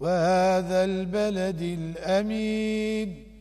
وهذا البلد الأمين.